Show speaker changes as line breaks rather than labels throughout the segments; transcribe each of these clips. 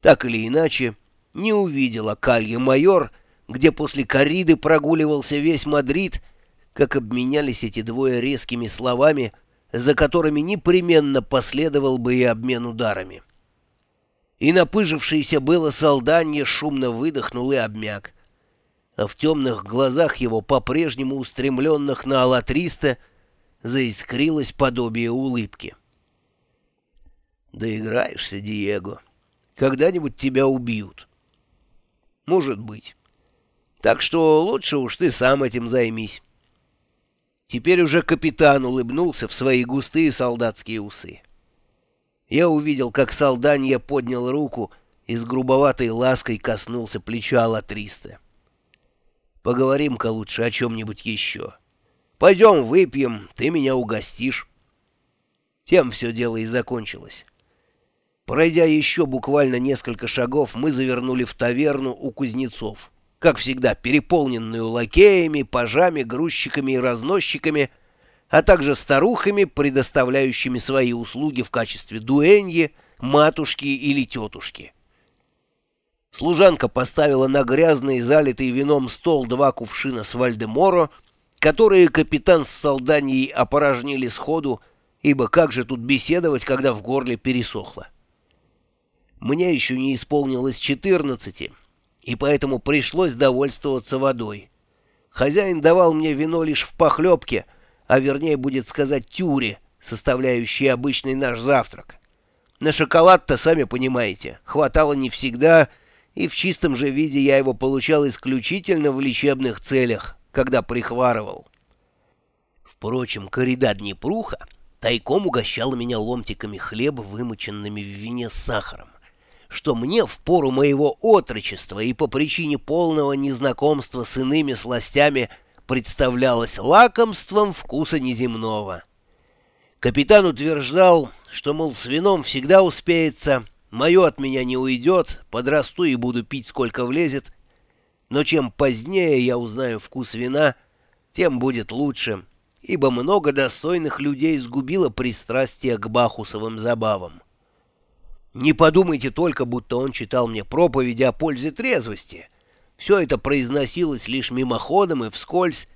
Так или иначе, не увидела Калья майор, где после кориды прогуливался весь Мадрид, как обменялись эти двое резкими словами, за которыми непременно последовал бы и обмен ударами. И напыжившийся было солданье шумно выдохнул и обмяк, а в темных глазах его, по-прежнему устремленных на Аллатриста, заискрилось подобие улыбки. «Доиграешься, Диего. Когда-нибудь тебя убьют». «Может быть. Так что лучше уж ты сам этим займись». Теперь уже капитан улыбнулся в свои густые солдатские усы. Я увидел, как солданья поднял руку и с грубоватой лаской коснулся плеча Алатриста. «Поговорим-ка лучше о чем-нибудь еще. Пойдем выпьем, ты меня угостишь». Тем все дело и закончилось. Пройдя еще буквально несколько шагов, мы завернули в таверну у кузнецов, как всегда переполненную лакеями, пажами, грузчиками и разносчиками, а также старухами, предоставляющими свои услуги в качестве дуэньи, матушки или тетушки. Служанка поставила на грязный, залитый вином стол два кувшина с Вальдеморо, которые капитан с солданьей опорожнили сходу, ибо как же тут беседовать, когда в горле пересохло. Мне еще не исполнилось четырнадцати, и поэтому пришлось довольствоваться водой. Хозяин давал мне вино лишь в похлебке, а вернее будет сказать тюре, составляющей обычный наш завтрак. На шоколад-то, сами понимаете, хватало не всегда, и в чистом же виде я его получал исключительно в лечебных целях, когда прихварывал. Впрочем, корида Днепруха тайком угощала меня ломтиками хлеба, вымоченными в вине с сахаром что мне в пору моего отрочества и по причине полного незнакомства с иными сластями представлялось лакомством вкуса неземного. Капитан утверждал, что, мол, с вином всегда успеется, мое от меня не уйдет, подрасту и буду пить сколько влезет, но чем позднее я узнаю вкус вина, тем будет лучше, ибо много достойных людей сгубило пристрастие к бахусовым забавам. Не подумайте только, будто он читал мне проповеди о пользе трезвости. Все это произносилось лишь мимоходом и вскользь,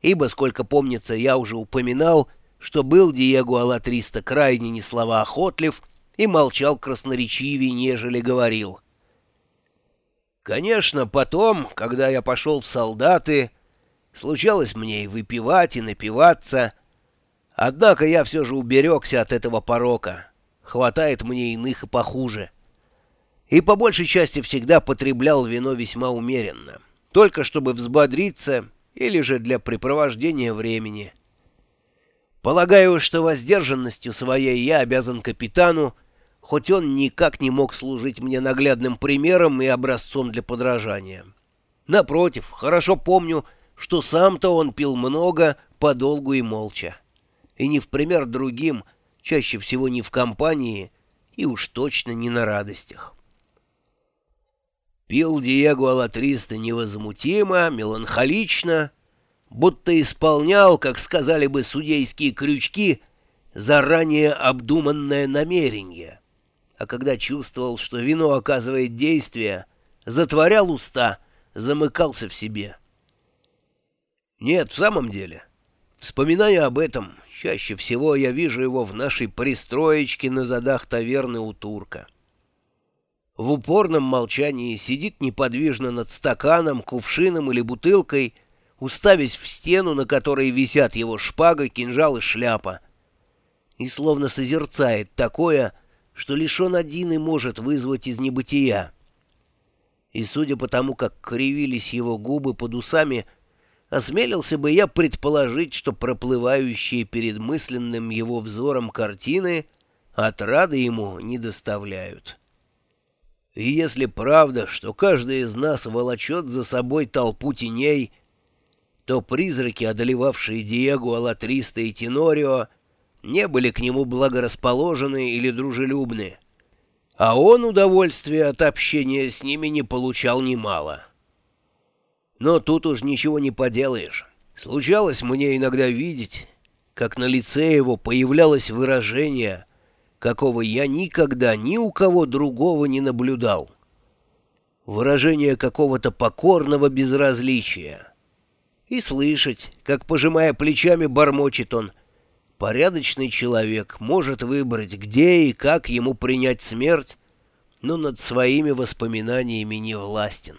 ибо, сколько помнится, я уже упоминал, что был Диего Алатриста крайне несловоохотлив и молчал красноречивее, нежели говорил. Конечно, потом, когда я пошел в солдаты, случалось мне и выпивать, и напиваться, однако я все же уберегся от этого порока хватает мне иных и похуже. И по большей части всегда потреблял вино весьма умеренно, только чтобы взбодриться или же для препровождения времени. Полагаю, что воздержанностью своей я обязан капитану, хоть он никак не мог служить мне наглядным примером и образцом для подражания. Напротив, хорошо помню, что сам-то он пил много, подолгу и молча. И не в пример другим — чаще всего не в компании и уж точно не на радостях. Пил Диего Алатриста невозмутимо, меланхолично, будто исполнял, как сказали бы судейские крючки, заранее обдуманное намерение. А когда чувствовал, что вино оказывает действие, затворял уста, замыкался в себе. Нет, в самом деле, вспоминая об этом, Чаще всего я вижу его в нашей пристроечке на задах таверны у турка. В упорном молчании сидит неподвижно над стаканом, кувшином или бутылкой, уставясь в стену, на которой висят его шпага, кинжал и шляпа. И словно созерцает такое, что лишь он один и может вызвать из небытия. И судя по тому, как кривились его губы под усами, осмелился бы я предположить, что проплывающие перед мысленным его взором картины отрады ему не доставляют. И если правда, что каждый из нас волочет за собой толпу теней, то призраки, одолевавшие Диего, Алатриста и Тенорио, не были к нему благорасположены или дружелюбны, а он удовольствия от общения с ними не получал немало. Но тут уж ничего не поделаешь. Случалось мне иногда видеть, как на лице его появлялось выражение, какого я никогда ни у кого другого не наблюдал. Выражение какого-то покорного безразличия. И слышать, как, пожимая плечами, бормочет он, порядочный человек может выбрать, где и как ему принять смерть, но над своими воспоминаниями не властен.